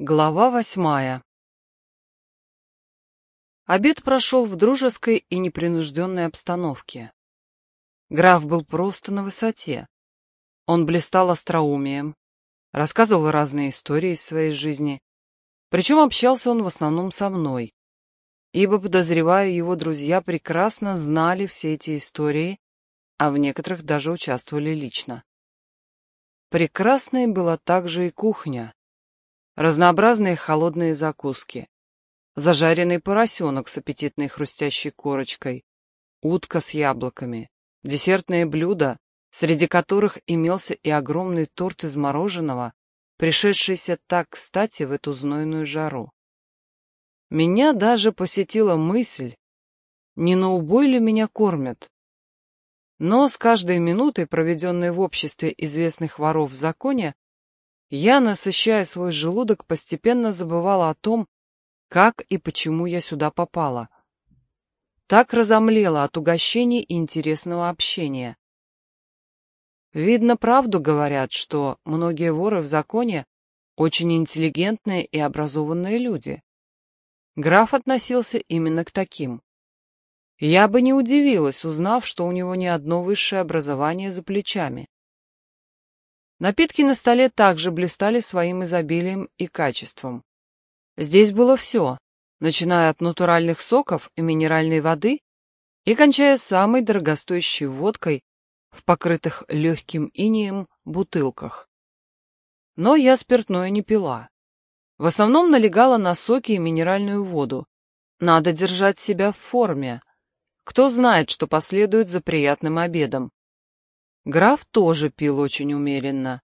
Глава восьмая. Обед прошел в дружеской и непринужденной обстановке. Граф был просто на высоте. Он блистал остроумием, рассказывал разные истории из своей жизни, причем общался он в основном со мной, ибо, подозреваю, его друзья прекрасно знали все эти истории, а в некоторых даже участвовали лично. Прекрасной была также и кухня разнообразные холодные закуски, зажаренный поросенок с аппетитной хрустящей корочкой, утка с яблоками, десертные блюда, среди которых имелся и огромный торт из мороженого, пришедшийся так кстати в эту знойную жару. Меня даже посетила мысль, не на убой ли меня кормят. Но с каждой минутой, проведенной в обществе известных воров в законе, я, насыщая свой желудок, постепенно забывала о том, как и почему я сюда попала. Так разомлела от угощений и интересного общения. Видно, правду говорят, что многие воры в законе очень интеллигентные и образованные люди. Граф относился именно к таким. Я бы не удивилась, узнав, что у него не одно высшее образование за плечами. Напитки на столе также блистали своим изобилием и качеством. Здесь было все, начиная от натуральных соков и минеральной воды и кончая самой дорогостоящей водкой в покрытых легким инеем бутылках. Но я спиртное не пила. В основном налегала на соки и минеральную воду. Надо держать себя в форме. Кто знает, что последует за приятным обедом. Граф тоже пил очень умеренно.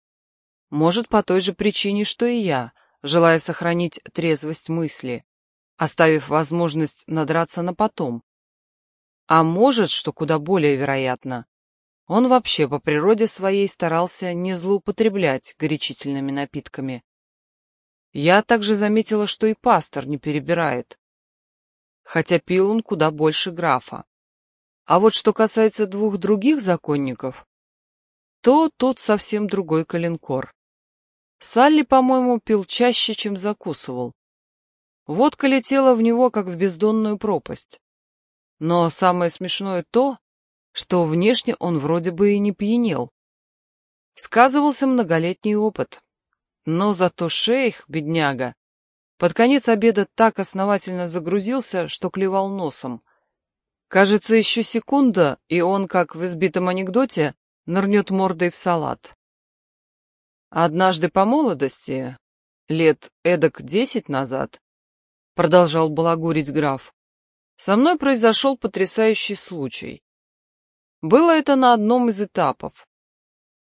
Может, по той же причине, что и я, желая сохранить трезвость мысли, оставив возможность надраться на потом. А может, что куда более вероятно, он вообще по природе своей старался не злоупотреблять горячительными напитками. Я также заметила, что и пастор не перебирает, хотя пил он куда больше графа. А вот что касается двух других законников, то тут совсем другой коленкор. Салли, по-моему, пил чаще, чем закусывал. Водка летела в него, как в бездонную пропасть. Но самое смешное то, что внешне он вроде бы и не пьянел. Сказывался многолетний опыт. Но зато шейх, бедняга, под конец обеда так основательно загрузился, что клевал носом. Кажется, еще секунда, и он, как в избитом анекдоте, нырнет мордой в салат. Однажды по молодости, лет эдак десять назад, продолжал балагурить граф, со мной произошел потрясающий случай. Было это на одном из этапов.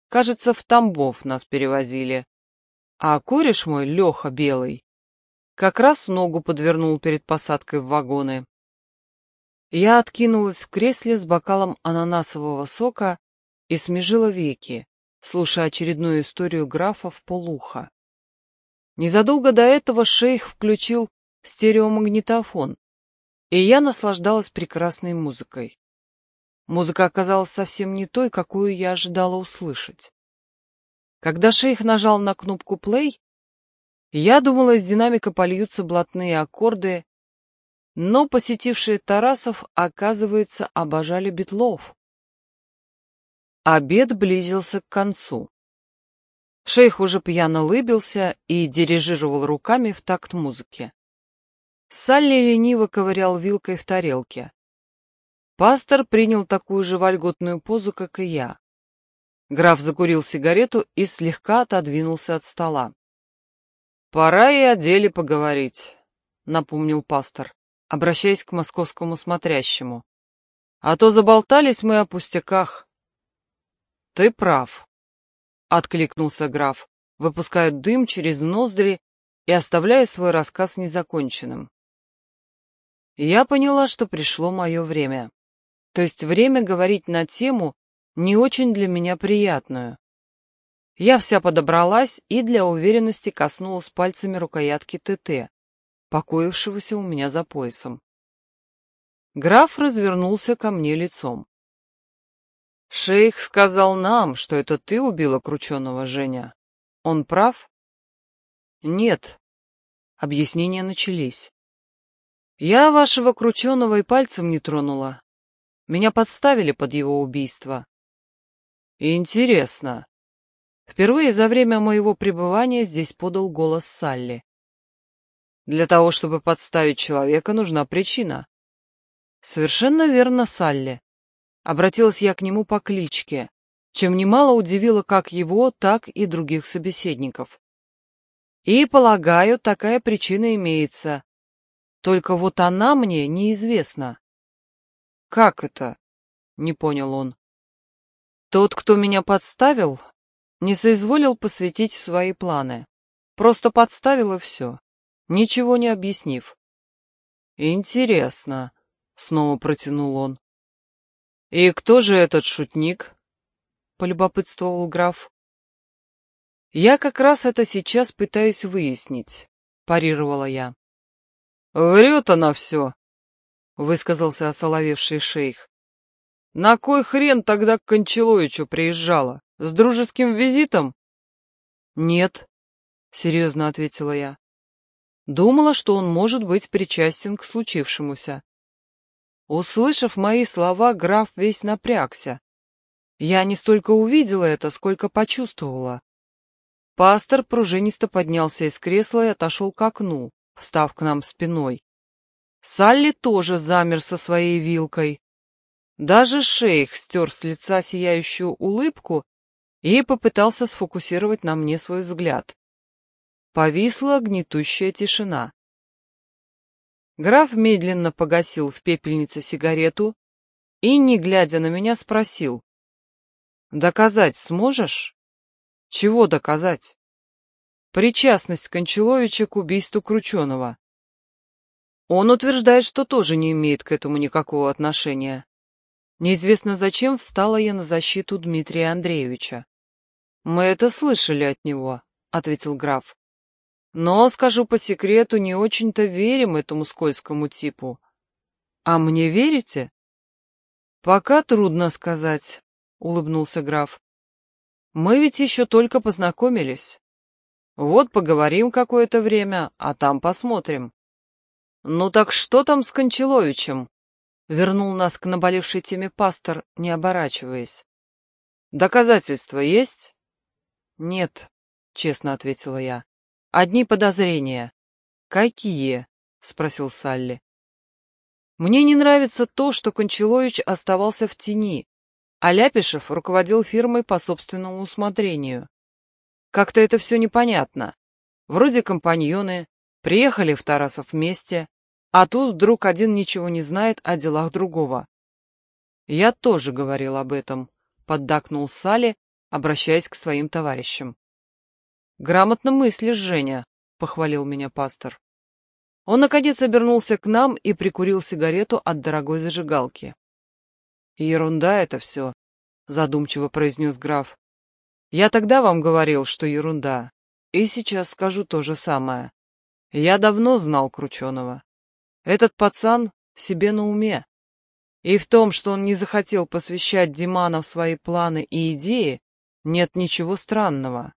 Кажется, в Тамбов нас перевозили. А кореш мой, Леха Белый, как раз ногу подвернул перед посадкой в вагоны. Я откинулась в кресле с бокалом ананасового сока и смежила веки, слушая очередную историю графа в полуха. Незадолго до этого шейх включил стереомагнитофон, и я наслаждалась прекрасной музыкой. Музыка оказалась совсем не той, какую я ожидала услышать. Когда шейх нажал на кнопку «плей», я думала, из динамика польются блатные аккорды, но посетившие Тарасов, оказывается, обожали Бетлов. Обед близился к концу. Шейх уже пьяно лыбился и дирижировал руками в такт музыке. Салли лениво ковырял вилкой в тарелке. Пастор принял такую же вольготную позу, как и я. Граф закурил сигарету и слегка отодвинулся от стола. «Пора и о деле поговорить», — напомнил пастор, обращаясь к московскому смотрящему. «А то заболтались мы о пустяках» ты прав», — откликнулся граф, выпуская дым через ноздри и оставляя свой рассказ незаконченным. Я поняла, что пришло мое время. То есть время говорить на тему, не очень для меня приятную. Я вся подобралась и для уверенности коснулась пальцами рукоятки ТТ, покоившегося у меня за поясом. Граф развернулся ко мне лицом. Шейх сказал нам, что это ты убила крученого Женя. Он прав? Нет. Объяснения начались. Я вашего крученого и пальцем не тронула. Меня подставили под его убийство. Интересно. Впервые за время моего пребывания здесь подал голос Салли. Для того, чтобы подставить человека, нужна причина. Совершенно верно, Салли. Обратилась я к нему по кличке, чем немало удивило как его, так и других собеседников. И, полагаю, такая причина имеется. Только вот она мне неизвестна. Как это? Не понял он. Тот, кто меня подставил, не соизволил посвятить свои планы. Просто подставил и все, ничего не объяснив. Интересно, снова протянул он. «И кто же этот шутник?» — полюбопытствовал граф. «Я как раз это сейчас пытаюсь выяснить», — парировала я. «Врет она все», — высказался осоловевший шейх. «На кой хрен тогда к Кончаловичу приезжала? С дружеским визитом?» «Нет», — серьезно ответила я. «Думала, что он может быть причастен к случившемуся. Услышав мои слова, граф весь напрягся. Я не столько увидела это, сколько почувствовала. Пастор пружинисто поднялся из кресла и отошел к окну, встав к нам спиной. Салли тоже замер со своей вилкой. Даже шейх стер с лица сияющую улыбку и попытался сфокусировать на мне свой взгляд. Повисла гнетущая тишина. Граф медленно погасил в пепельнице сигарету и, не глядя на меня, спросил. «Доказать сможешь?» «Чего доказать?» «Причастность Кончаловича к убийству Крученого». Он утверждает, что тоже не имеет к этому никакого отношения. Неизвестно зачем встала я на защиту Дмитрия Андреевича. «Мы это слышали от него», — ответил граф. Но, скажу по секрету, не очень-то верим этому скользкому типу. А мне верите? Пока трудно сказать, улыбнулся граф. Мы ведь еще только познакомились. Вот поговорим какое-то время, а там посмотрим. Ну так что там с Кончаловичем? Вернул нас к наболевшей теме пастор, не оборачиваясь. Доказательства есть? Нет, честно ответила я. «Одни подозрения». «Какие?» — спросил Салли. «Мне не нравится то, что Кончалович оставался в тени, а Ляпишев руководил фирмой по собственному усмотрению. Как-то это все непонятно. Вроде компаньоны, приехали в Тарасов вместе, а тут вдруг один ничего не знает о делах другого». «Я тоже говорил об этом», — поддакнул Салли, обращаясь к своим товарищам. «Грамотно мыслишь, Женя», — похвалил меня пастор. Он, наконец, обернулся к нам и прикурил сигарету от дорогой зажигалки. «Ерунда это все», — задумчиво произнес граф. «Я тогда вам говорил, что ерунда, и сейчас скажу то же самое. Я давно знал Крученого. Этот пацан себе на уме. И в том, что он не захотел посвящать Димана в свои планы и идеи, нет ничего странного.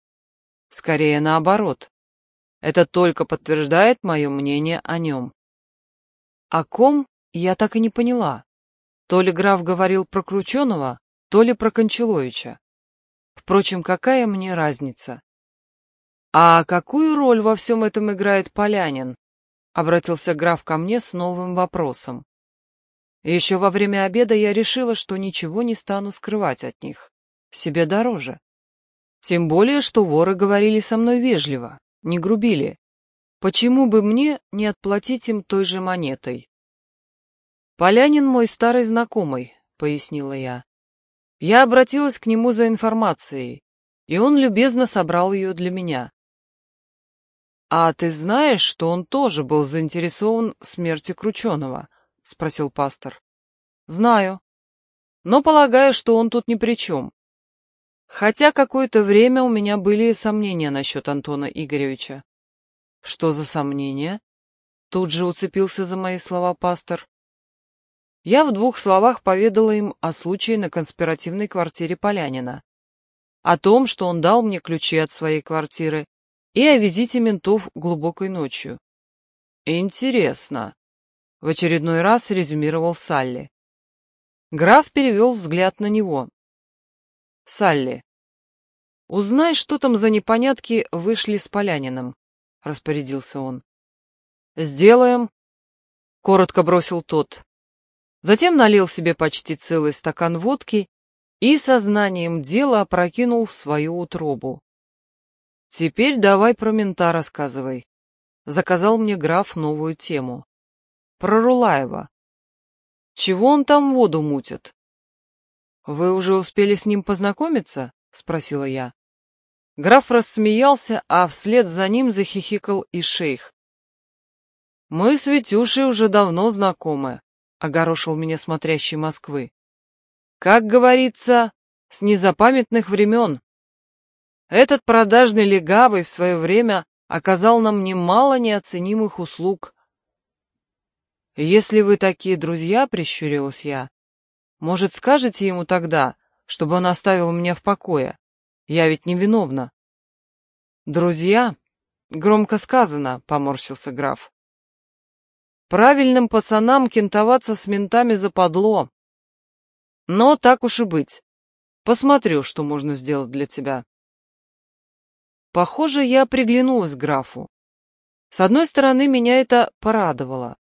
Скорее наоборот. Это только подтверждает мое мнение о нем. О ком я так и не поняла. То ли граф говорил про Крученого, то ли про Кончаловича. Впрочем, какая мне разница? А какую роль во всем этом играет Полянин? Обратился граф ко мне с новым вопросом. Еще во время обеда я решила, что ничего не стану скрывать от них. Себе дороже. Тем более, что воры говорили со мной вежливо, не грубили. Почему бы мне не отплатить им той же монетой? «Полянин мой старый знакомый», — пояснила я. Я обратилась к нему за информацией, и он любезно собрал ее для меня. «А ты знаешь, что он тоже был заинтересован в смерти Крученого?» — спросил пастор. «Знаю. Но полагаю, что он тут ни при чем. Хотя какое-то время у меня были сомнения насчет Антона Игоревича. Что за сомнения? Тут же уцепился за мои слова пастор. Я в двух словах поведала им о случае на конспиративной квартире Полянина. О том, что он дал мне ключи от своей квартиры, и о визите ментов глубокой ночью. «Интересно», — в очередной раз резюмировал Салли. Граф перевел взгляд на него. Салли. «Узнай, что там за непонятки вышли с Поляниным», — распорядился он. «Сделаем», — коротко бросил тот. Затем налил себе почти целый стакан водки и сознанием дела опрокинул в свою утробу. «Теперь давай про мента рассказывай», — заказал мне граф новую тему. «Про Рулаева. Чего он там воду мутит?» «Вы уже успели с ним познакомиться?» — спросила я. Граф рассмеялся, а вслед за ним захихикал и шейх. «Мы с Витюшей уже давно знакомы», — огорошил меня смотрящий Москвы. «Как говорится, с незапамятных времен. Этот продажный легавый в свое время оказал нам немало неоценимых услуг». «Если вы такие друзья», — прищурилась я, может, скажете ему тогда, чтобы он оставил меня в покое? Я ведь невиновна». «Друзья?» — громко сказано, — поморщился граф. «Правильным пацанам кентоваться с ментами западло. Но так уж и быть. Посмотрю, что можно сделать для тебя». Похоже, я приглянулась графу. С одной стороны, меня это порадовало.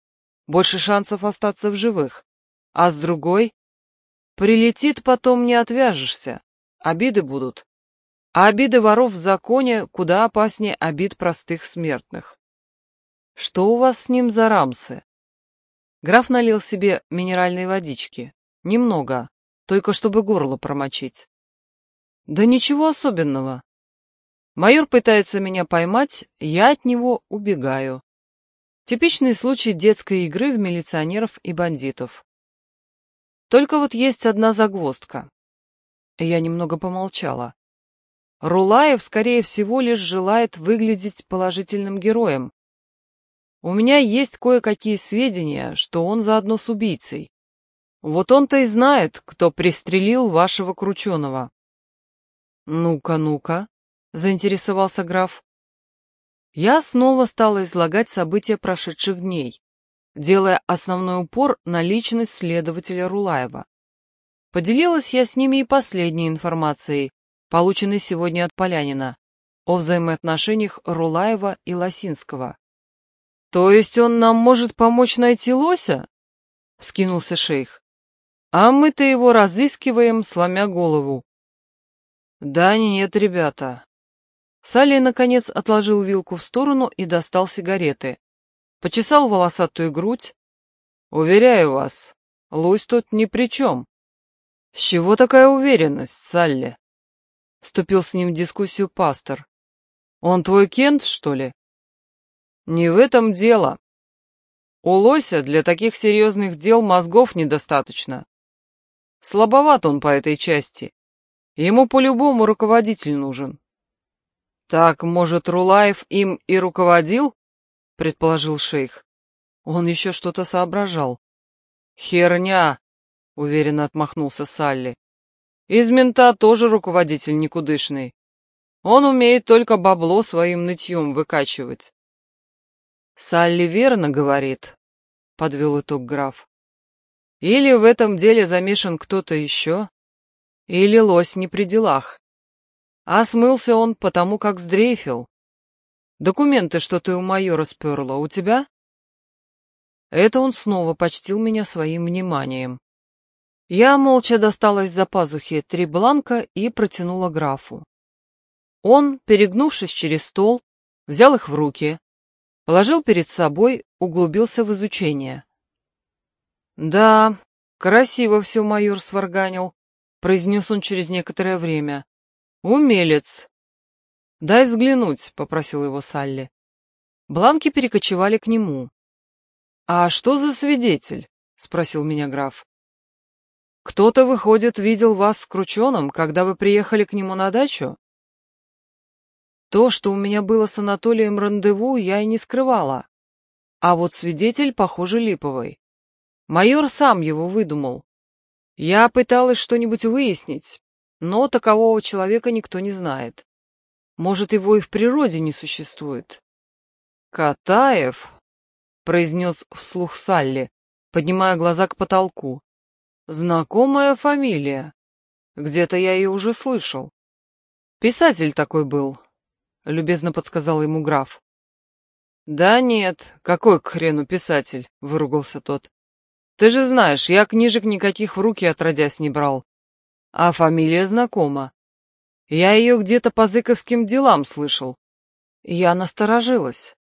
Больше шансов остаться в живых. А с другой, Прилетит потом не отвяжешься. Обиды будут. А обиды воров в законе куда опаснее обид простых смертных. Что у вас с ним за рамсы? Граф налил себе минеральной водички. Немного, только чтобы горло промочить. Да ничего особенного. Майор пытается меня поймать, я от него убегаю. Типичный случай детской игры в милиционеров и бандитов. Только вот есть одна загвоздка. Я немного помолчала. Рулаев, скорее всего, лишь желает выглядеть положительным героем. У меня есть кое-какие сведения, что он заодно с убийцей. Вот он-то и знает, кто пристрелил вашего Крученого. «Ну-ка, ну-ка», — заинтересовался граф. Я снова стала излагать события прошедших дней делая основной упор на личность следователя Рулаева. Поделилась я с ними и последней информацией, полученной сегодня от Полянина, о взаимоотношениях Рулаева и Лосинского. «То есть он нам может помочь найти лося?» — вскинулся шейх. «А мы-то его разыскиваем, сломя голову». «Да нет, ребята». Салли, наконец, отложил вилку в сторону и достал сигареты почесал волосатую грудь. «Уверяю вас, лось тут ни при чем». «С чего такая уверенность, Салли?» Вступил с ним в дискуссию пастор. «Он твой Кент, что ли?» «Не в этом дело. У лося для таких серьезных дел мозгов недостаточно. Слабоват он по этой части. Ему по-любому руководитель нужен». «Так, может, Рулаев им и руководил?» — предположил шейх. Он еще что-то соображал. «Херня!» — уверенно отмахнулся Салли. «Из мента тоже руководитель никудышный. Он умеет только бабло своим нытьем выкачивать». «Салли верно говорит», — подвел итог граф. «Или в этом деле замешан кто-то еще, или лось не при делах. А смылся он потому, как сдрейфил. Документы, что ты у майора сперла, у тебя? Это он снова почтил меня своим вниманием. Я молча достала из-за пазухи три бланка и протянула графу. Он, перегнувшись через стол, взял их в руки, положил перед собой, углубился в изучение. «Да, красиво все майор сварганил», — произнес он через некоторое время. «Умелец, «Дай взглянуть», — попросил его Салли. Бланки перекочевали к нему. «А что за свидетель?» — спросил меня граф. «Кто-то, выходит, видел вас с Крученым, когда вы приехали к нему на дачу?» То, что у меня было с Анатолием рандеву, я и не скрывала. А вот свидетель, похоже, липовый. Майор сам его выдумал. Я пыталась что-нибудь выяснить, но такового человека никто не знает. Может, его и в природе не существует? Катаев, произнес вслух Салли, поднимая глаза к потолку. Знакомая фамилия. Где-то я ее уже слышал. Писатель такой был, любезно подсказал ему граф. Да нет, какой к хрену писатель, выругался тот. Ты же знаешь, я книжек никаких в руки отродясь не брал. А фамилия знакома. Я ее где-то по зыковским делам слышал. Я насторожилась.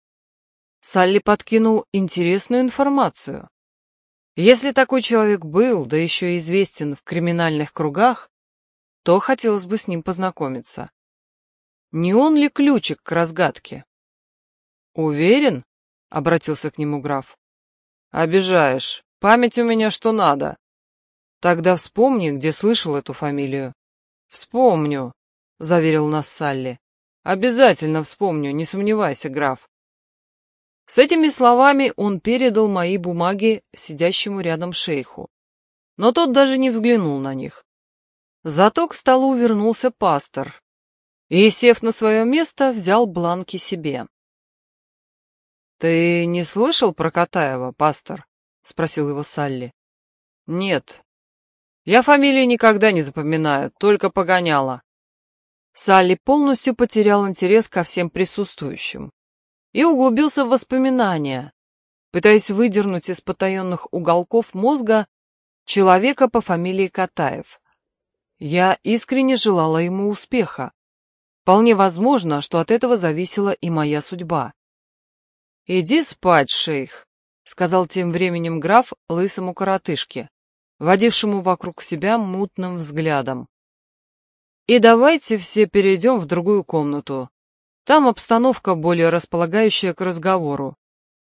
Салли подкинул интересную информацию. Если такой человек был, да еще и известен в криминальных кругах, то хотелось бы с ним познакомиться. Не он ли ключик к разгадке? Уверен? — обратился к нему граф. Обижаешь. Память у меня что надо. Тогда вспомни, где слышал эту фамилию. Вспомню. — заверил нас Салли. «Обязательно вспомню, не сомневайся, граф». С этими словами он передал мои бумаги сидящему рядом шейху, но тот даже не взглянул на них. Зато к столу вернулся пастор и, сев на свое место, взял бланки себе. «Ты не слышал про Катаева, пастор?» — спросил его Салли. «Нет. Я фамилии никогда не запоминаю, только погоняла», Салли полностью потерял интерес ко всем присутствующим и углубился в воспоминания, пытаясь выдернуть из потаенных уголков мозга человека по фамилии Катаев. Я искренне желала ему успеха. Вполне возможно, что от этого зависела и моя судьба. «Иди спать, шейх», — сказал тем временем граф лысому коротышке, водившему вокруг себя мутным взглядом. И давайте все перейдем в другую комнату. Там обстановка более располагающая к разговору.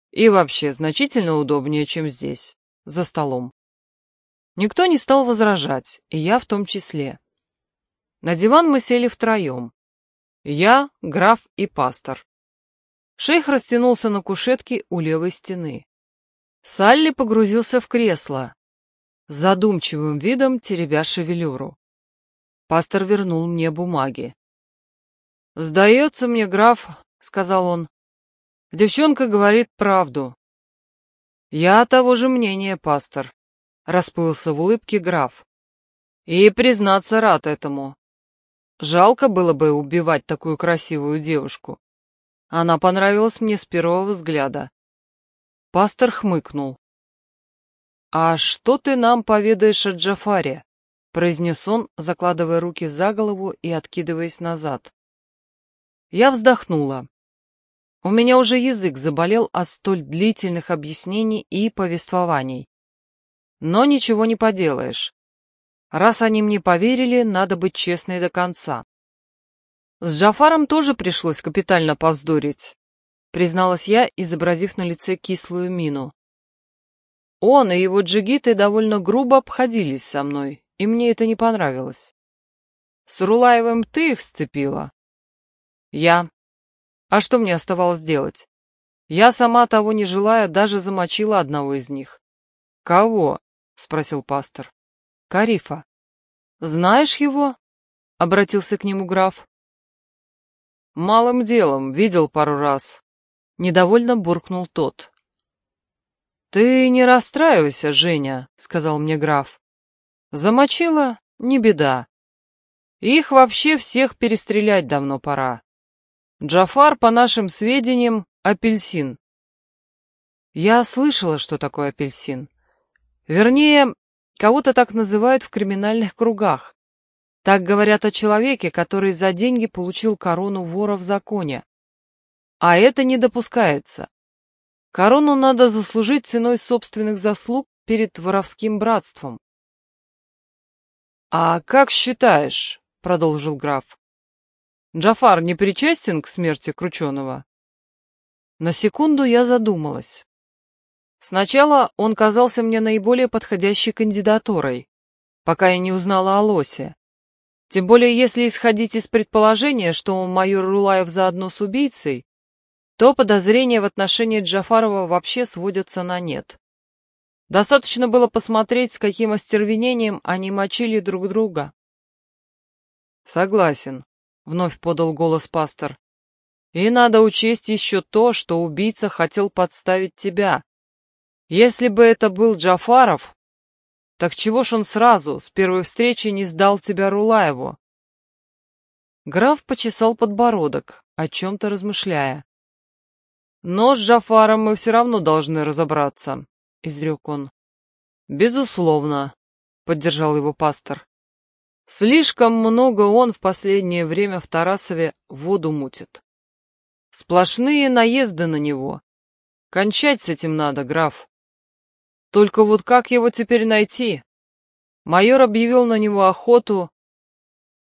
И вообще значительно удобнее, чем здесь, за столом. Никто не стал возражать, и я в том числе. На диван мы сели втроем. Я, граф и пастор. Шейх растянулся на кушетке у левой стены. Салли погрузился в кресло, задумчивым видом теребя шевелюру. Пастор вернул мне бумаги. «Сдается мне, граф», — сказал он. «Девчонка говорит правду». «Я того же мнения, пастор», — расплылся в улыбке граф. «И, признаться, рад этому. Жалко было бы убивать такую красивую девушку. Она понравилась мне с первого взгляда». Пастор хмыкнул. «А что ты нам поведаешь о Джафаре?» произнес он, закладывая руки за голову и откидываясь назад. Я вздохнула. У меня уже язык заболел от столь длительных объяснений и повествований. Но ничего не поделаешь. Раз они мне поверили, надо быть честной до конца. С Джафаром тоже пришлось капитально повздорить, призналась я, изобразив на лице кислую мину. Он и его джигиты довольно грубо обходились со мной, и мне это не понравилось. С Рулаевым ты их сцепила? Я. А что мне оставалось делать? Я сама того не желая даже замочила одного из них. Кого? спросил пастор. Карифа. Знаешь его? обратился к нему граф. Малым делом, видел пару раз. Недовольно буркнул тот. Ты не расстраивайся, Женя, сказал мне граф. Замочила? Не беда. Их вообще всех перестрелять давно пора. Джафар, по нашим сведениям, апельсин. Я слышала, что такое апельсин. Вернее, кого-то так называют в криминальных кругах. Так говорят о человеке, который за деньги получил корону вора в законе. А это не допускается. Корону надо заслужить ценой собственных заслуг перед воровским братством. «А как считаешь, — продолжил граф, — Джафар не причастен к смерти Крученого?» На секунду я задумалась. Сначала он казался мне наиболее подходящей кандидатурой, пока я не узнала о Лосе. Тем более, если исходить из предположения, что майор Рулаев заодно с убийцей, то подозрения в отношении Джафарова вообще сводятся на нет. Достаточно было посмотреть, с каким остервенением они мочили друг друга. «Согласен», — вновь подал голос пастор. «И надо учесть еще то, что убийца хотел подставить тебя. Если бы это был Джафаров, так чего ж он сразу, с первой встречи, не сдал тебя Рулаеву?» Граф почесал подбородок, о чем-то размышляя. «Но с Джафаром мы все равно должны разобраться», — изрек он. «Безусловно», — поддержал его пастор. «Слишком много он в последнее время в Тарасове воду мутит. Сплошные наезды на него. Кончать с этим надо, граф. Только вот как его теперь найти? Майор объявил на него охоту,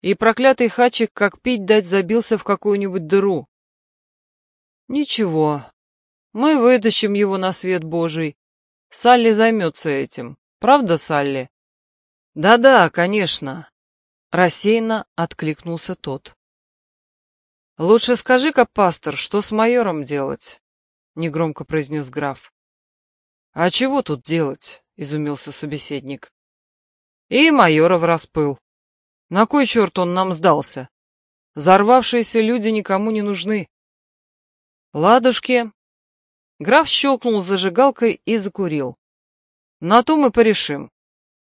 и проклятый хачик, как пить дать, забился в какую-нибудь дыру. Ничего, мы вытащим его на свет Божий, Салли займется этим. Правда, Салли?» «Да-да, конечно», — рассеянно откликнулся тот. «Лучше скажи-ка, пастор, что с майором делать?» — негромко произнес граф. «А чего тут делать?» — изумился собеседник. И майора враспыл. На кой черт он нам сдался? Зарвавшиеся люди никому не нужны. Ладушки, Граф щелкнул зажигалкой и закурил. «На то мы порешим.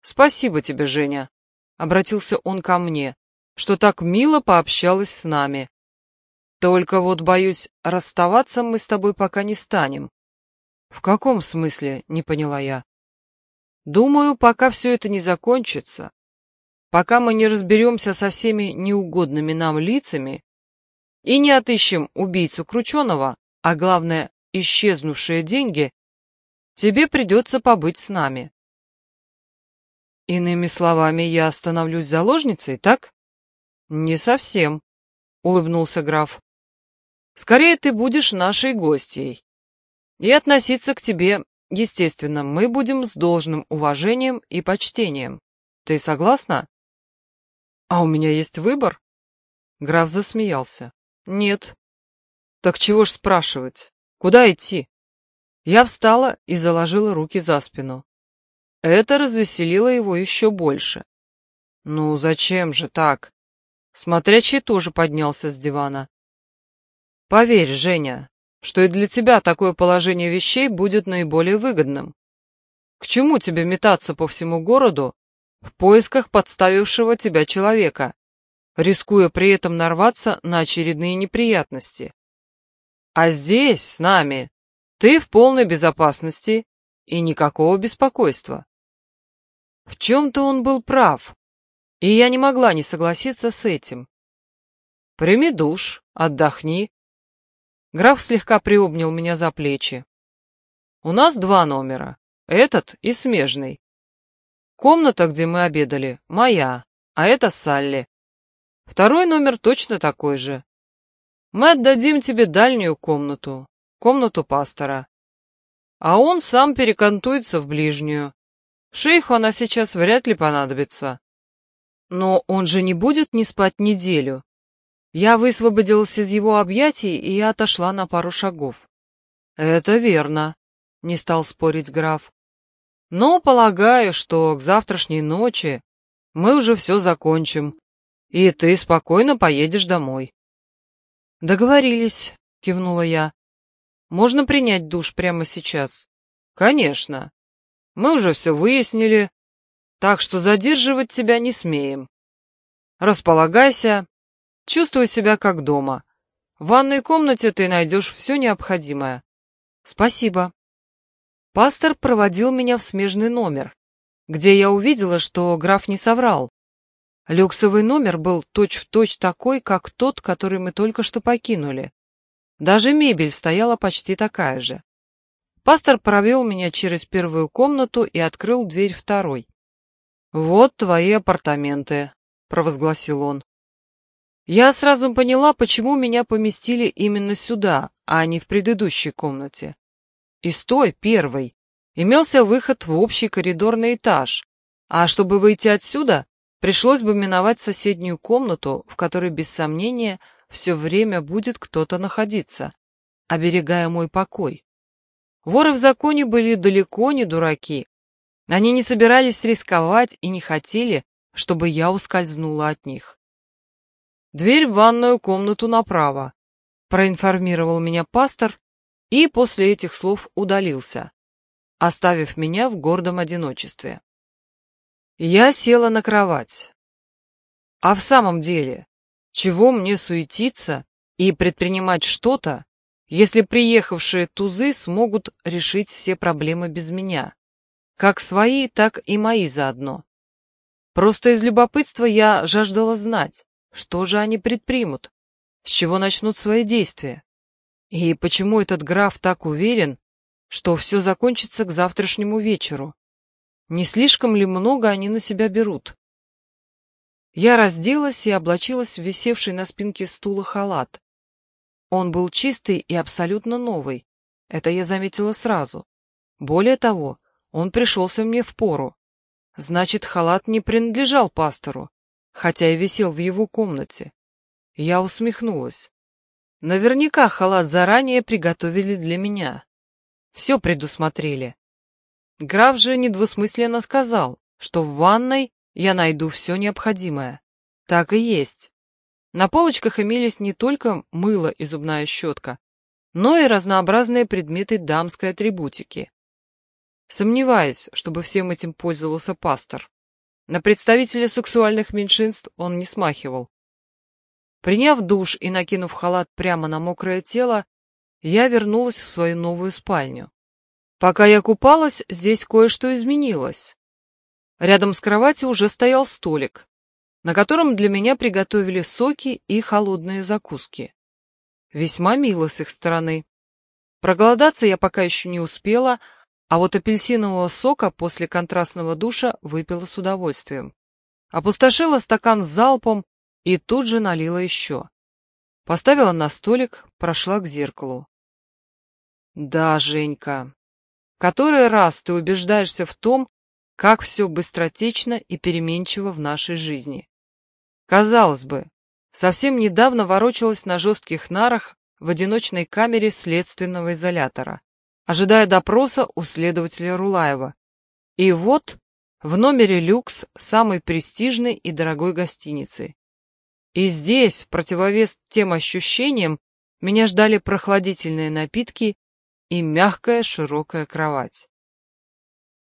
Спасибо тебе, Женя», — обратился он ко мне, что так мило пообщалась с нами. «Только вот, боюсь, расставаться мы с тобой пока не станем». «В каком смысле?» — не поняла я. «Думаю, пока все это не закончится, пока мы не разберемся со всеми неугодными нам лицами и не отыщем убийцу Крученого, а главное, исчезнувшие деньги, тебе придется побыть с нами. Иными словами, я становлюсь заложницей, так? Не совсем, улыбнулся граф. Скорее ты будешь нашей гостьей. И относиться к тебе, естественно, мы будем с должным уважением и почтением. Ты согласна? А у меня есть выбор? Граф засмеялся. Нет. Так чего ж спрашивать? Куда идти?» Я встала и заложила руки за спину. Это развеселило его еще больше. «Ну зачем же так?» Смотрячий тоже поднялся с дивана. «Поверь, Женя, что и для тебя такое положение вещей будет наиболее выгодным. К чему тебе метаться по всему городу в поисках подставившего тебя человека, рискуя при этом нарваться на очередные неприятности? а здесь, с нами, ты в полной безопасности и никакого беспокойства. В чем-то он был прав, и я не могла не согласиться с этим. Прими душ, отдохни. Граф слегка приобнял меня за плечи. У нас два номера, этот и смежный. Комната, где мы обедали, моя, а это Салли. Второй номер точно такой же, мы отдадим тебе дальнюю комнату, комнату пастора. А он сам перекантуется в ближнюю. Шейху она сейчас вряд ли понадобится. Но он же не будет не спать неделю. Я высвободилась из его объятий и отошла на пару шагов. Это верно, не стал спорить граф. Но полагаю, что к завтрашней ночи мы уже все закончим, и ты спокойно поедешь домой. «Договорились», — кивнула я. «Можно принять душ прямо сейчас?» «Конечно. Мы уже все выяснили, так что задерживать тебя не смеем. Располагайся, чувствуй себя как дома. В ванной комнате ты найдешь все необходимое». «Спасибо». Пастор проводил меня в смежный номер, где я увидела, что граф не соврал. Люксовый номер был точь-в-точь точь такой, как тот, который мы только что покинули. Даже мебель стояла почти такая же. Пастор провел меня через первую комнату и открыл дверь второй. «Вот твои апартаменты», — провозгласил он. Я сразу поняла, почему меня поместили именно сюда, а не в предыдущей комнате. Из той, первой, имелся выход в общий коридор на этаж, а чтобы выйти отсюда, Пришлось бы миновать соседнюю комнату, в которой, без сомнения, все время будет кто-то находиться, оберегая мой покой. Воры в законе были далеко не дураки. Они не собирались рисковать и не хотели, чтобы я ускользнула от них. «Дверь в ванную комнату направо», — проинформировал меня пастор и после этих слов удалился, оставив меня в гордом одиночестве. Я села на кровать. А в самом деле, чего мне суетиться и предпринимать что-то, если приехавшие тузы смогут решить все проблемы без меня? Как свои, так и мои заодно. Просто из любопытства я жаждала знать, что же они предпримут, с чего начнут свои действия. И почему этот граф так уверен, что все закончится к завтрашнему вечеру? Не слишком ли много они на себя берут? Я разделась и облачилась в висевший на спинке стула халат. Он был чистый и абсолютно новый. Это я заметила сразу. Более того, он пришелся мне в пору. Значит, халат не принадлежал пастору, хотя и висел в его комнате. Я усмехнулась. Наверняка халат заранее приготовили для меня. Все предусмотрели. Граф же недвусмысленно сказал, что в ванной я найду все необходимое. Так и есть. На полочках имелись не только мыло и зубная щетка, но и разнообразные предметы дамской атрибутики. Сомневаюсь, чтобы всем этим пользовался пастор. На представителя сексуальных меньшинств он не смахивал. Приняв душ и накинув халат прямо на мокрое тело, я вернулась в свою новую спальню. Пока я купалась, здесь кое-что изменилось. Рядом с кроватью уже стоял столик, на котором для меня приготовили соки и холодные закуски. Весьма мило с их стороны. Проголодаться я пока еще не успела, а вот апельсинового сока после контрастного душа выпила с удовольствием. Опустошила стакан с залпом и тут же налила еще. Поставила на столик, прошла к зеркалу. Да, Женька, который раз ты убеждаешься в том, как все быстротечно и переменчиво в нашей жизни. Казалось бы, совсем недавно ворочалась на жестких нарах в одиночной камере следственного изолятора, ожидая допроса у следователя Рулаева. И вот в номере люкс самой престижной и дорогой гостиницы. И здесь, в противовес тем ощущениям, меня ждали прохладительные напитки и мягкая широкая кровать.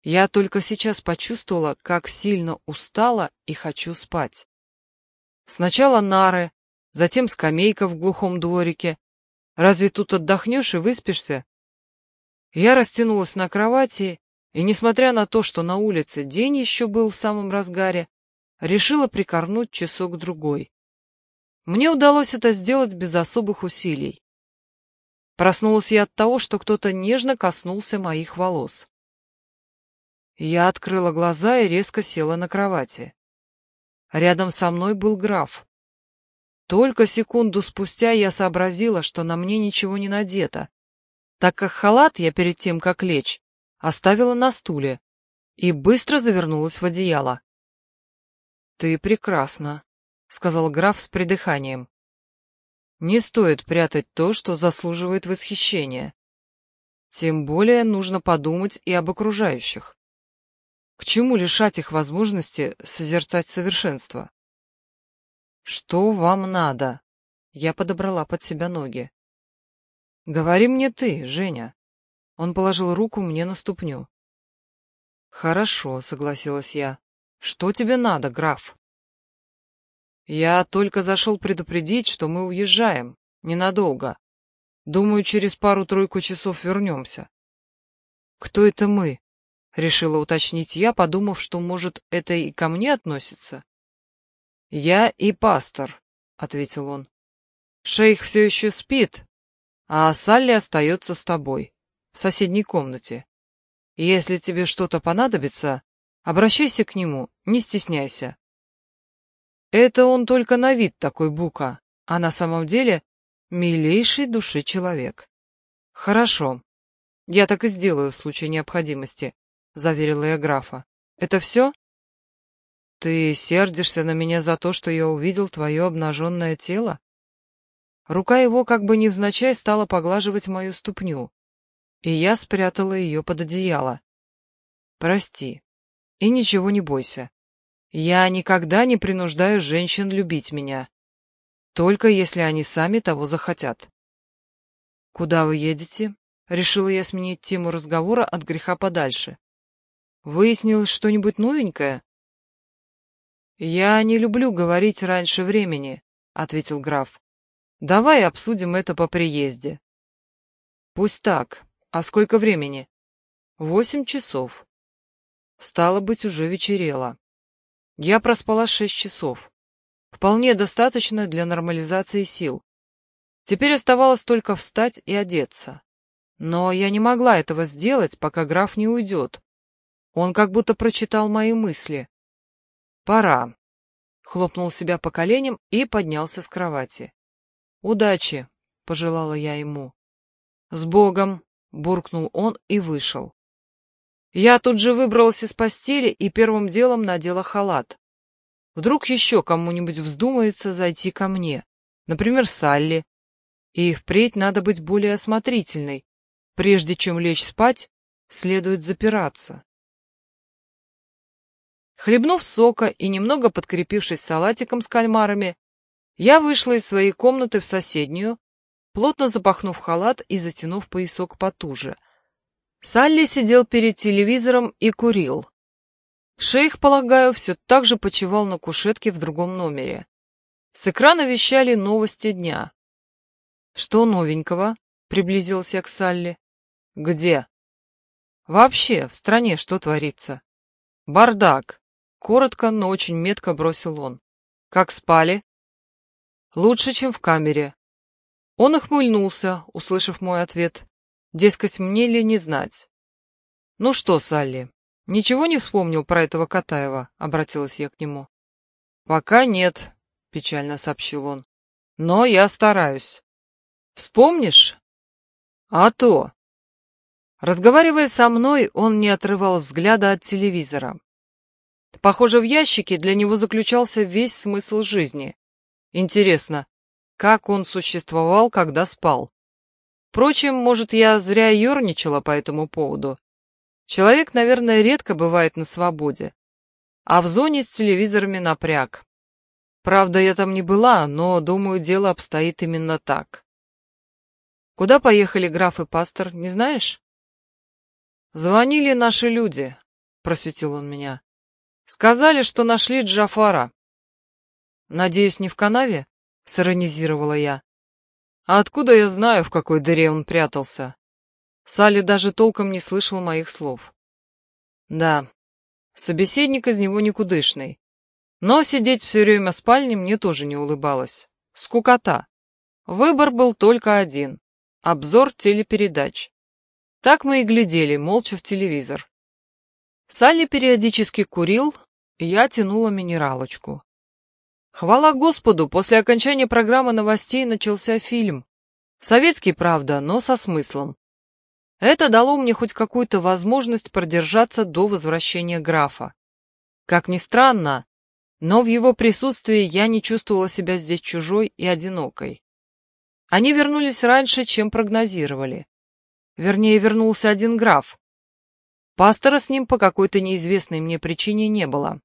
Я только сейчас почувствовала, как сильно устала и хочу спать. Сначала нары, затем скамейка в глухом дворике. Разве тут отдохнешь и выспишься? Я растянулась на кровати и, несмотря на то, что на улице день еще был в самом разгаре, решила прикорнуть часок-другой. Мне удалось это сделать без особых усилий. Проснулась я от того, что кто-то нежно коснулся моих волос. Я открыла глаза и резко села на кровати. Рядом со мной был граф. Только секунду спустя я сообразила, что на мне ничего не надето, так как халат я перед тем, как лечь, оставила на стуле и быстро завернулась в одеяло. «Ты прекрасна», — сказал граф с придыханием. Не стоит прятать то, что заслуживает восхищения. Тем более нужно подумать и об окружающих. К чему лишать их возможности созерцать совершенство? Что вам надо? Я подобрала под себя ноги. Говори мне ты, Женя. Он положил руку мне на ступню. Хорошо, согласилась я. Что тебе надо, граф? Я только зашел предупредить, что мы уезжаем. Ненадолго. Думаю, через пару-тройку часов вернемся. Кто это мы? Решила уточнить я, подумав, что, может, это и ко мне относится. Я и пастор, ответил он. Шейх все еще спит, а Салли остается с тобой, в соседней комнате. Если тебе что-то понадобится, обращайся к нему, не стесняйся. Это он только на вид такой бука, а на самом деле милейший души человек. Хорошо. Я так и сделаю в случае необходимости, заверила я графа. Это все? Ты сердишься на меня за то, что я увидел твое обнаженное тело? Рука его как бы невзначай стала поглаживать мою ступню, и я спрятала ее под одеяло. Прости. И ничего не бойся. Я никогда не принуждаю женщин любить меня, только если они сами того захотят. «Куда вы едете?» — решила я сменить тему разговора от греха подальше. «Выяснилось что-нибудь новенькое?» «Я не люблю говорить раньше времени», — ответил граф. «Давай обсудим это по приезде». «Пусть так. А сколько времени?» «Восемь часов». Стало быть, уже вечерело. Я проспала шесть часов. Вполне достаточно для нормализации сил. Теперь оставалось только встать и одеться. Но я не могла этого сделать, пока граф не уйдет. Он как будто прочитал мои мысли. «Пора», — хлопнул себя по коленям и поднялся с кровати. «Удачи», — пожелала я ему. «С Богом», — буркнул он и вышел. Я тут же выбралась из постели и первым делом надела халат. Вдруг еще кому-нибудь вздумается зайти ко мне, например, Салли. И впредь надо быть более осмотрительной. Прежде чем лечь спать, следует запираться. Хлебнув сока и немного подкрепившись салатиком с кальмарами, я вышла из своей комнаты в соседнюю, плотно запахнув халат и затянув поясок потуже — Салли сидел перед телевизором и курил. Шейх, полагаю, все так же почивал на кушетке в другом номере. С экрана вещали новости дня. «Что новенького?» — приблизился я к Салли. «Где?» «Вообще, в стране что творится?» «Бардак!» — коротко, но очень метко бросил он. «Как спали?» «Лучше, чем в камере». Он охмыльнулся, услышав мой ответ. Дескать, мне ли не знать. «Ну что, Салли, ничего не вспомнил про этого Катаева?» — обратилась я к нему. «Пока нет», — печально сообщил он. «Но я стараюсь. Вспомнишь?» «А то!» Разговаривая со мной, он не отрывал взгляда от телевизора. Похоже, в ящике для него заключался весь смысл жизни. Интересно, как он существовал, когда спал? Впрочем, может, я зря ерничала по этому поводу. Человек, наверное, редко бывает на свободе. А в зоне с телевизорами напряг. Правда, я там не была, но, думаю, дело обстоит именно так. Куда поехали граф и пастор, не знаешь? Звонили наши люди, просветил он меня. Сказали, что нашли Джафара. Надеюсь, не в канаве? Сиронизировала я. А откуда я знаю, в какой дыре он прятался? Салли даже толком не слышал моих слов. Да, собеседник из него никудышный. Но сидеть все время в спальне мне тоже не улыбалось. Скукота. Выбор был только один — обзор телепередач. Так мы и глядели, молча в телевизор. Салли периодически курил, я тянула минералочку. Хвала Господу, после окончания программы новостей начался фильм. Советский, правда, но со смыслом. Это дало мне хоть какую-то возможность продержаться до возвращения графа. Как ни странно, но в его присутствии я не чувствовала себя здесь чужой и одинокой. Они вернулись раньше, чем прогнозировали. Вернее, вернулся один граф. Пастора с ним по какой-то неизвестной мне причине не было.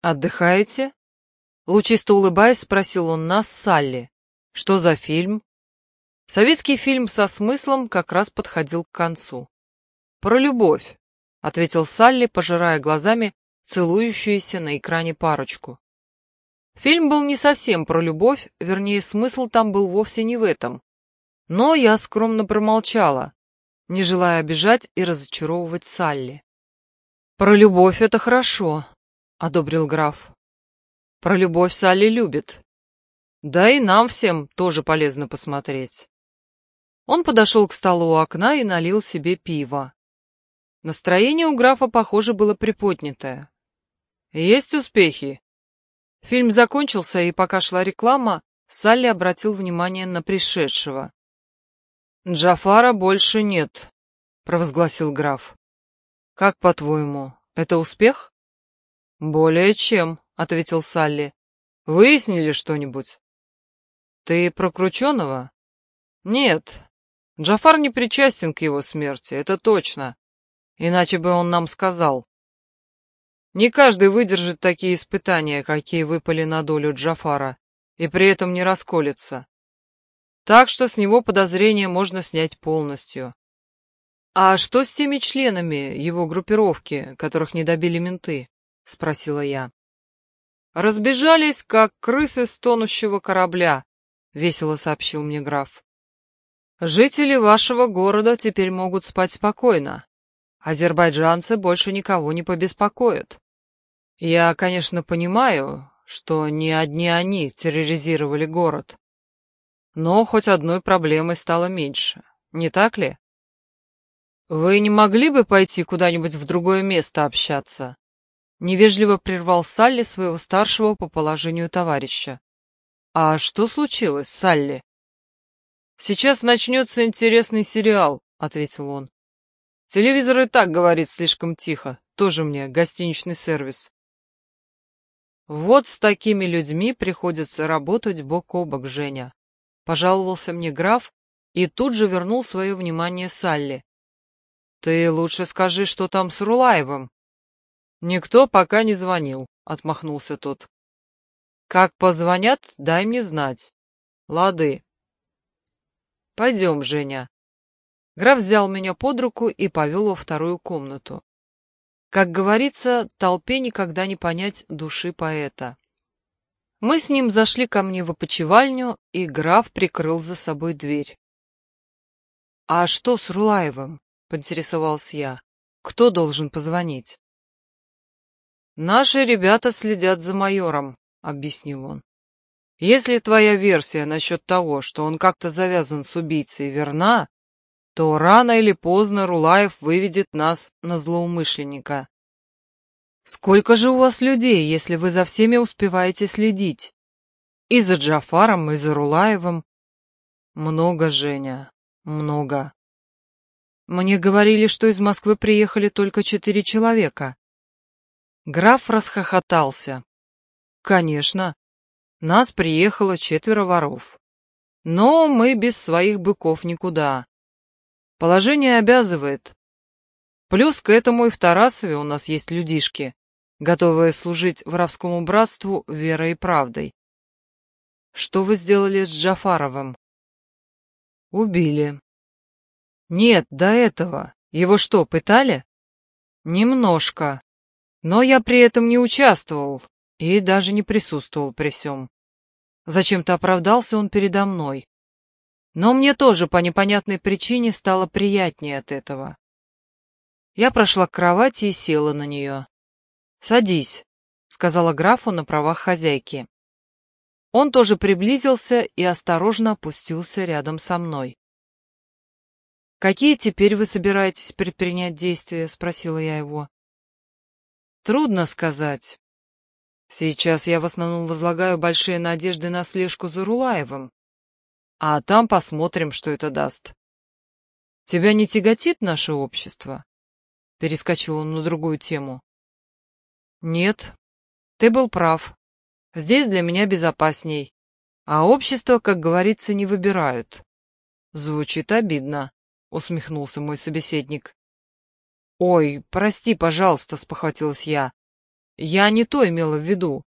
«Отдыхаете?» Лучисто улыбаясь, спросил он нас, Салли, что за фильм? Советский фильм со смыслом как раз подходил к концу. Про любовь, ответил Салли, пожирая глазами целующуюся на экране парочку. Фильм был не совсем про любовь, вернее, смысл там был вовсе не в этом. Но я скромно промолчала, не желая обижать и разочаровывать Салли. «Про любовь это хорошо», — одобрил граф. Про любовь Салли любит. Да и нам всем тоже полезно посмотреть. Он подошел к столу у окна и налил себе пиво. Настроение у графа, похоже, было приподнятое. Есть успехи. Фильм закончился, и пока шла реклама, Салли обратил внимание на пришедшего. «Джафара больше нет», — провозгласил граф. «Как, по-твоему, это успех?» «Более чем», — ответил Салли. «Выяснили что-нибудь?» «Ты про Крученого?» «Нет. Джафар не причастен к его смерти, это точно. Иначе бы он нам сказал. Не каждый выдержит такие испытания, какие выпали на долю Джафара, и при этом не расколется. Так что с него подозрения можно снять полностью». «А что с теми членами его группировки, которых не добили менты?» — спросила я разбежались, как крысы с тонущего корабля», — весело сообщил мне граф. «Жители вашего города теперь могут спать спокойно. Азербайджанцы больше никого не побеспокоят. Я, конечно, понимаю, что не одни они терроризировали город. Но хоть одной проблемой стало меньше, не так ли? Вы не могли бы пойти куда-нибудь в другое место общаться?» Невежливо прервал Салли своего старшего по положению товарища. «А что случилось, Салли?» «Сейчас начнется интересный сериал», — ответил он. «Телевизор и так говорит слишком тихо. Тоже мне гостиничный сервис». «Вот с такими людьми приходится работать бок о бок, Женя», — пожаловался мне граф и тут же вернул свое внимание Салли. «Ты лучше скажи, что там с Рулаевым», «Никто пока не звонил», — отмахнулся тот. «Как позвонят, дай мне знать. Лады». «Пойдем, Женя». Граф взял меня под руку и повел во вторую комнату. Как говорится, толпе никогда не понять души поэта. Мы с ним зашли ко мне в опочивальню, и граф прикрыл за собой дверь. «А что с Рулаевым?» — поинтересовался я. «Кто должен позвонить?» «Наши ребята следят за майором», — объяснил он. «Если твоя версия насчет того, что он как-то завязан с убийцей, верна, то рано или поздно Рулаев выведет нас на злоумышленника». «Сколько же у вас людей, если вы за всеми успеваете следить? И за Джафаром, и за Рулаевым?» «Много, Женя, много», мне говорили, что из Москвы приехали только четыре человека. Граф расхохотался. Конечно, нас приехало четверо воров. Но мы без своих быков никуда. Положение обязывает. Плюс к этому и в Тарасове у нас есть людишки, готовые служить воровскому братству верой и правдой. Что вы сделали с Джафаровым? Убили. Нет, до этого. Его что, пытали? Немножко, но я при этом не участвовал и даже не присутствовал при всем. Зачем-то оправдался он передо мной. Но мне тоже по непонятной причине стало приятнее от этого. Я прошла к кровати и села на нее. «Садись», — сказала графу на правах хозяйки. Он тоже приблизился и осторожно опустился рядом со мной. «Какие теперь вы собираетесь предпринять действия?» — спросила я его. Трудно сказать. Сейчас я в основном возлагаю большие надежды на слежку за Рулаевым. А там посмотрим, что это даст. Тебя не тяготит наше общество? Перескочил он на другую тему. Нет, ты был прав. Здесь для меня безопасней. А общество, как говорится, не выбирают. Звучит обидно, усмехнулся мой собеседник. «Ой, прости, пожалуйста», — спохватилась я. «Я не то имела в виду.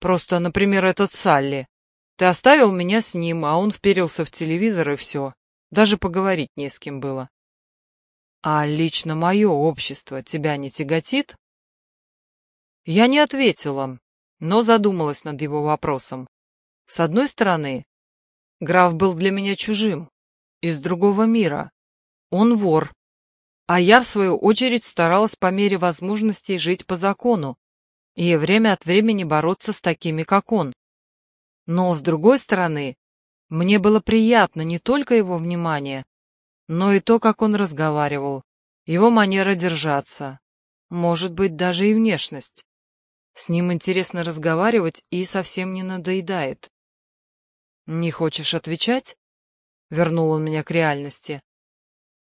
Просто, например, этот Салли. Ты оставил меня с ним, а он вперился в телевизор и все. Даже поговорить не с кем было». «А лично мое общество тебя не тяготит?» Я не ответила, но задумалась над его вопросом. С одной стороны, граф был для меня чужим, из другого мира. Он вор, а я, в свою очередь, старалась по мере возможности жить по закону и время от времени бороться с такими, как он. Но, с другой стороны, мне было приятно не только его внимание, но и то, как он разговаривал, его манера держаться, может быть, даже и внешность. С ним интересно разговаривать и совсем не надоедает. «Не хочешь отвечать?» — вернул он меня к реальности.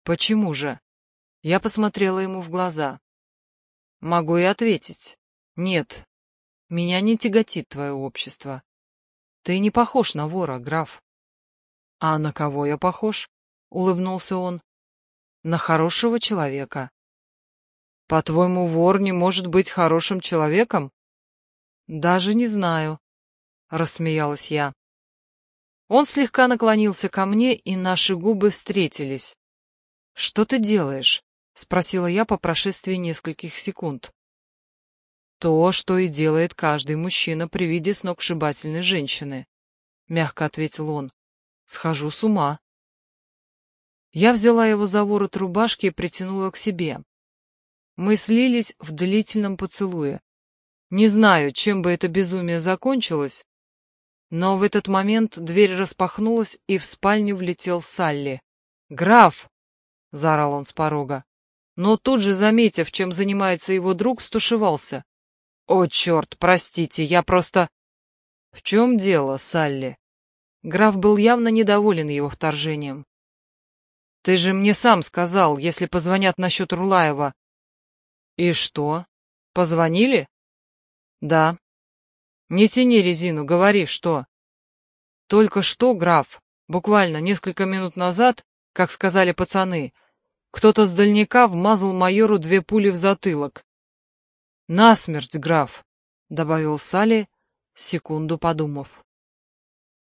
«Почему же?» Я посмотрела ему в глаза. Могу и ответить. Нет, меня не тяготит твое общество. Ты не похож на вора, граф. А на кого я похож? Улыбнулся он. На хорошего человека. По-твоему, вор не может быть хорошим человеком? Даже не знаю, рассмеялась я. Он слегка наклонился ко мне, и наши губы встретились. Что ты делаешь? спросила я по прошествии нескольких секунд. То, что и делает каждый мужчина при виде сногсшибательной женщины, мягко ответил он. Схожу с ума. Я взяла его за ворот рубашки и притянула к себе. Мы слились в длительном поцелуе. Не знаю, чем бы это безумие закончилось, но в этот момент дверь распахнулась, и в спальню влетел Салли. «Граф!» — заорал он с порога но тут же, заметив, чем занимается его друг, стушевался. «О, черт, простите, я просто...» «В чем дело, Салли?» Граф был явно недоволен его вторжением. «Ты же мне сам сказал, если позвонят насчет Рулаева». «И что? Позвонили?» «Да». «Не тяни резину, говори, что». «Только что, граф, буквально несколько минут назад, как сказали пацаны, — кто-то с дальника вмазал майору две пули в затылок. «Насмерть, граф!» — добавил Салли, секунду подумав.